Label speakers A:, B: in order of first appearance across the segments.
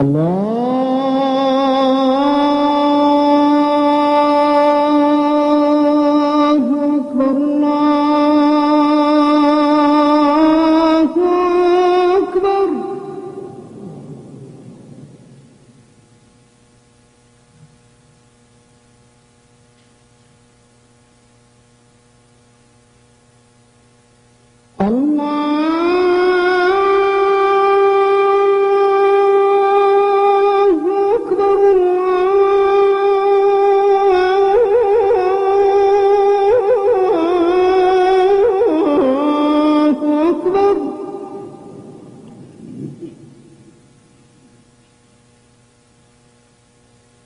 A: الله أكبر الله أكبر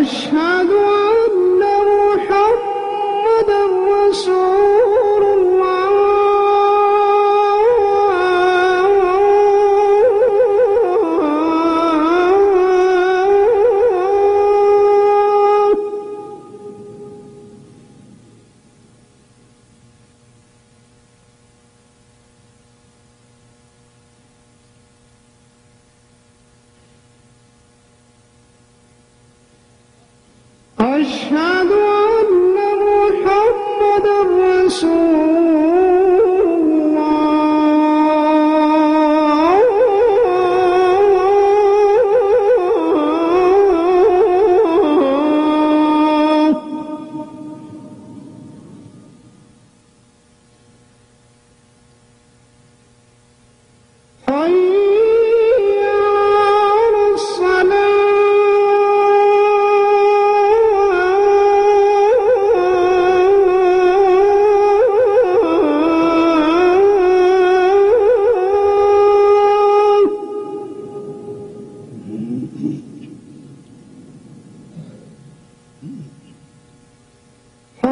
A: أشهد أن أشهد أن محمدا رسول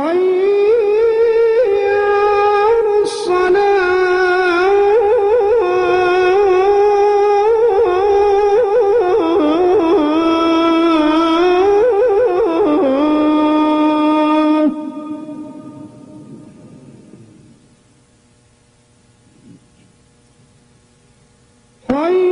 A: على الصلاة حي